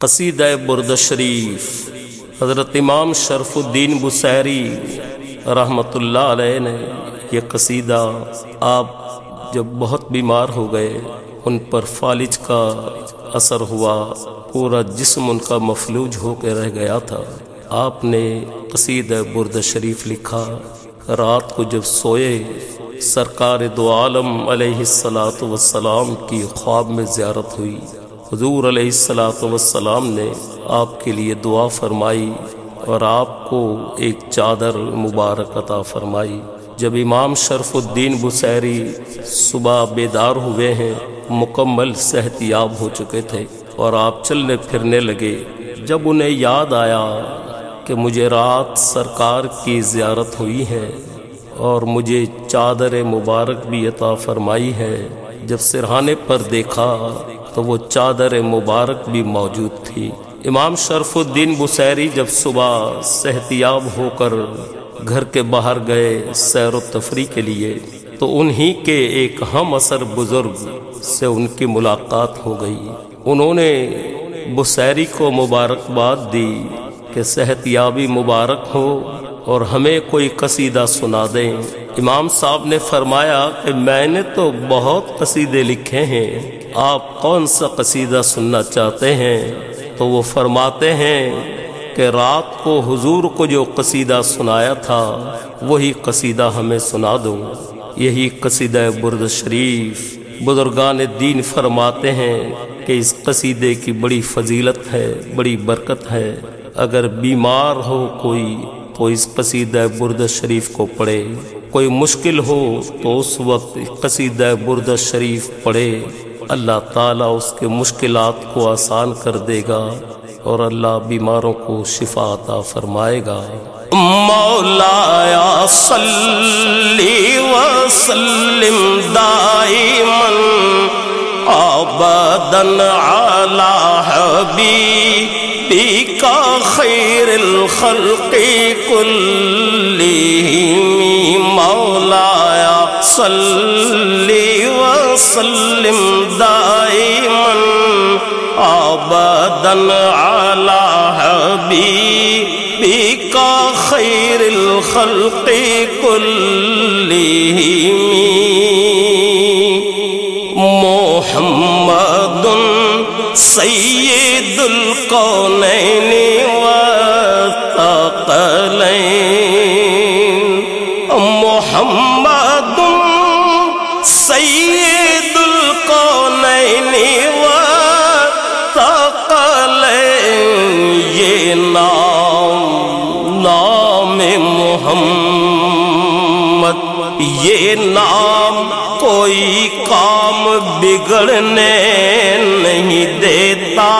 قصیدہ برد شریف، حضرت امام شرف الدین بسیری رحمۃ اللہ علیہ نے یہ قصیدہ آپ جب بہت بیمار ہو گئے، ان پر فالج کا اثر ہوا، پورا جسم ان کا مفلوج ہو کے رہ گیا تھا۔ آپ نے قصیدہ برد شریف لکھا، رات کو جب سوئے، سرکار دو عالم علیہ السلاۃ وسلام کی خواب میں زیارت ہوئی۔ حضور علیہ السلاۃ وسلام نے آپ کے لیے دعا فرمائی اور آپ کو ایک چادر مبارک عطا فرمائی۔ جب امام شرف الدین بسیری صبح بیدار ہوئے ہیں، مکمل صحت یاب ہو چکے تھے اور آپ چلنے پھرنے لگے۔ جب انہیں یاد آیا کہ مجھے رات سرکار کی زیارت ہوئی ہے اور مجھے چادر مبارک بھی عطا فرمائی ہے، جب سرہانے پر دیکھا تو وہ چادر مبارک بھی موجود تھی۔ امام شرف الدین بسیری جب صبح صحتیاب ہو کر گھر کے باہر گئے سیر و تفریح کے لیے، تو انہی کے ایک ہم اثر بزرگ سے ان کی ملاقات ہو گئی۔ انہوں نے بسیری کو مبارکباد دی کہ صحت یابی مبارک ہو اور ہمیں کوئی قصیدہ سنا دیں۔ امام صاحب نے فرمایا کہ میں نے تو بہت قصیدے لکھے ہیں آپ کون سا قصیدہ سننا چاہتے ہیں؟ تو وہ فرماتے ہیں کہ رات کو حضور کو جو قصیدہ سنایا تھا، وہی قصیدہ ہمیں سنا دو۔ یہی قصیدہ برد شریف۔ بزرگان دین فرماتے ہیں کہ اس قصیدے کی بڑی فضیلت ہے، بڑی برکت ہے۔ اگر بیمار ہو کوئی، تو اس قصیدہ برد شریف کو پڑھے۔ کوئی مشکل ہو، تو اس وقت قصیدہ برد شریف پڑھے۔ اللہ تعالیٰ اس کے مشکلات کو آسان کر دے گا اور اللہ بیماروں کو شفا عطا فرمائے گا۔ مولا صلی وسلم دائما ابدا علی حبیبک خیر الخلق کلهم مولا صلی وسلم دائما ابدا علی حبیبی کا خیر الخلق کل محمد، یہ نام کوئی کام بگڑنے نہیں دیتا۔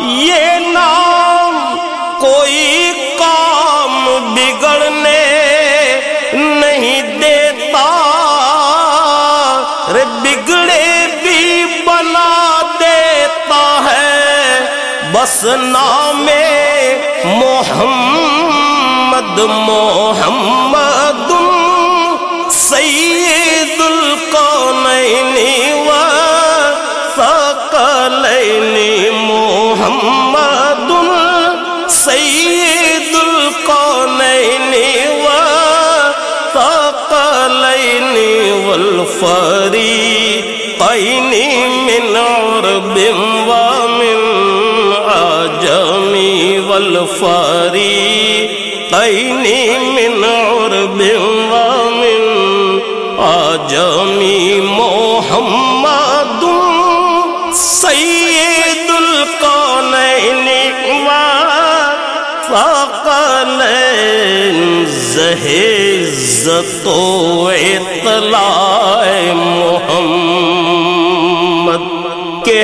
یہ نام کوئی کام بگڑنے نہیں دیتا۔ رے بگڑے بھی بنا دیتا ہے، بس نام محمد محمد محمد سید القونین و والثقلین محمد سید القونین و والثقلین والفریقین من عرب ومن عجم والفریقین من عرب ومن آجمی محمد سید القونین فقلین زہزت و اطلاع محمد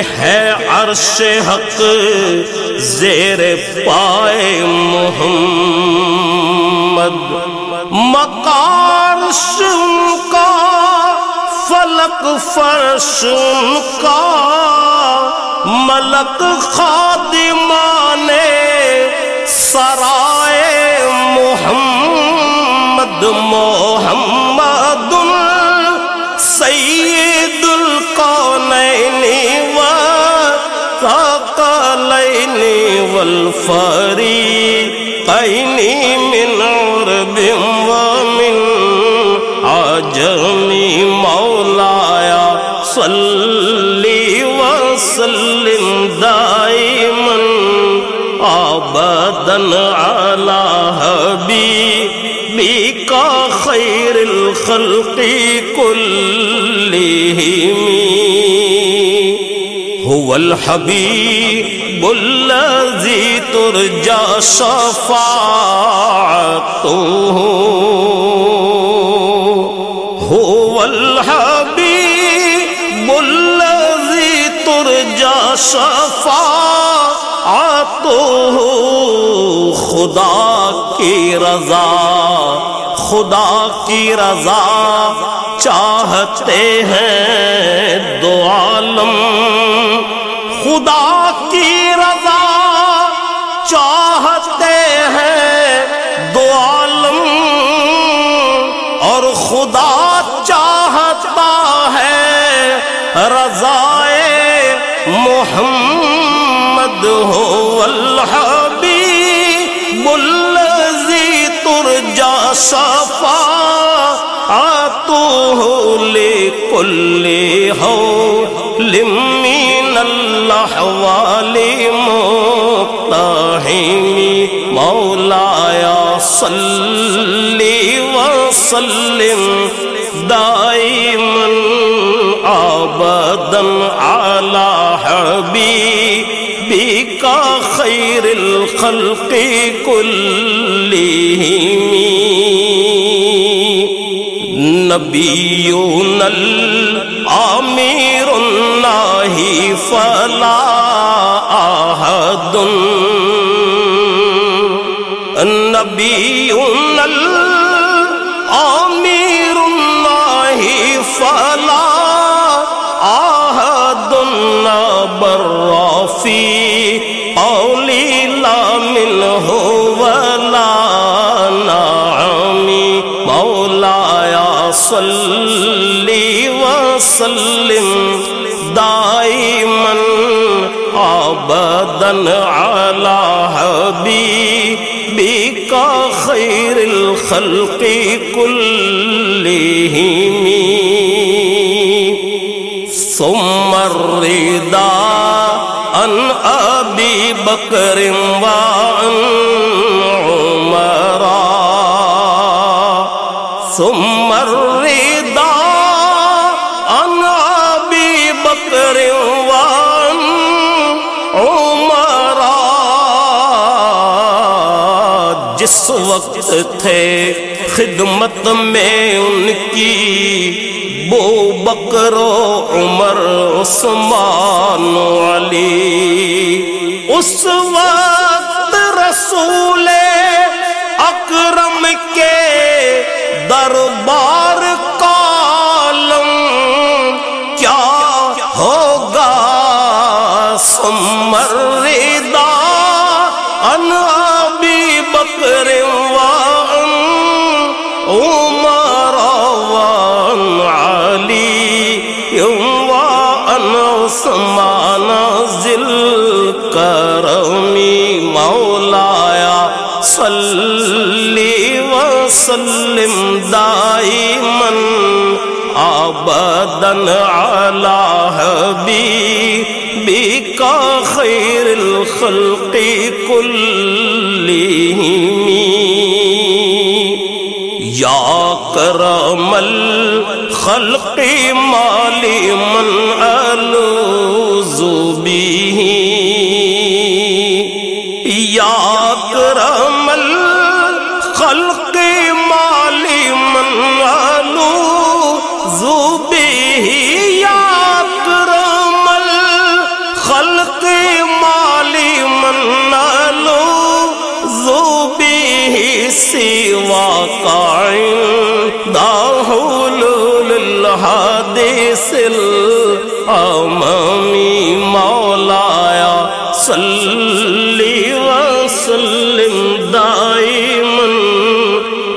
ہے عرش حق زیر پائے محمد۔ مکان ان کا، فلک فرش ان کا۔ ملک خادمان سرائے محمد محمد والفريقين من عرب ومن عجم مولاي صلي وسلم دائما ابدا على حبيبك خير الخلق كلهم. هو الحبيب الذي ترجى شفاعته هو الحبيب الذي ترجى شفاعته خدا کی رضا، خدا کی رضا چاہتے ہیں دو عالم خدا کی رضا چاہتے ہیں دو عالم، اور خدا چاہتا ہے رضائے محمد ہو الحبیب الذی ترجا شفاعته لكل حول من الأحوال مقتحم مولاي صل وسلم دائما ابدا على حبيبك خير الخلق كلهم نبينا الامير الله فلا بر في قولي لا منه ولا نعمي مولاي صل وسلم، دائما ابدا على حبيبك خير الخلق كلهم بكر وعن عمر. ثم الرضا عن ابي بكر وعن عمر. جس وقت تھے خدمت میں ان کی بو بکر و عمر، عثمان علی. اس وقت رسول اکرم کے دربار کالم کیا ہوگا؟ سمر ردا ان بکر عمر وان علی وان عثمان ذل وسلم دائما ابدا على حبيبك خير الخلق كلهم يا كرم الخلق مالي من ألوذ مولاي صل وسلم دائما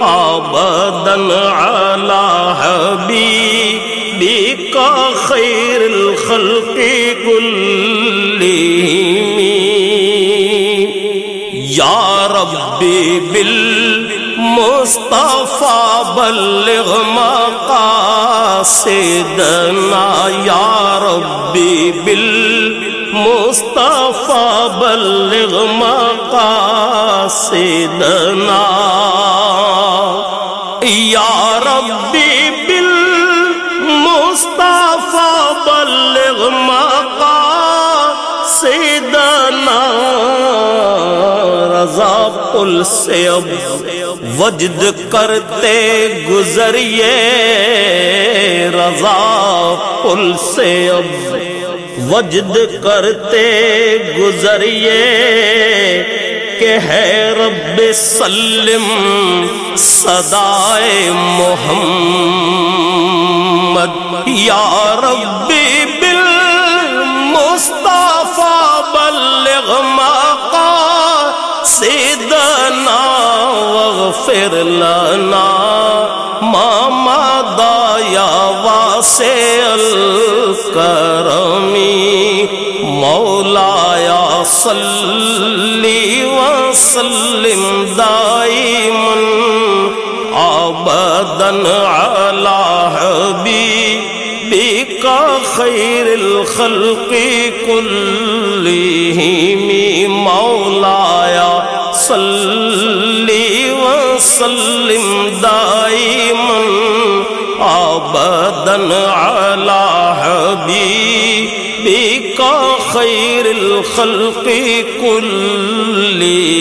ابدا على حبيبك خير الخلق كلهم یا ربی بالمصطفى بلغ مقاصدنا، یا ربی بالمصطفى بلغ مقاصدنا یا ربی بالمصطفى بلغ مقاصدنا رضا پل سے اب وجد کرتے گزریے، رضا پل سے اب وجد کرتے گزریے کہ ہے رب سلم صدائے محمد۔ یا رب بالمصطفى بلغ مقاصدنا واغفر لنا ما واسع الكرم مولاي صل وسلم دائما ابدا على حبيبك خير الخلق كلهم مولاي صل وسلم دائما ابدا على حبيبك خير الخلق كلهم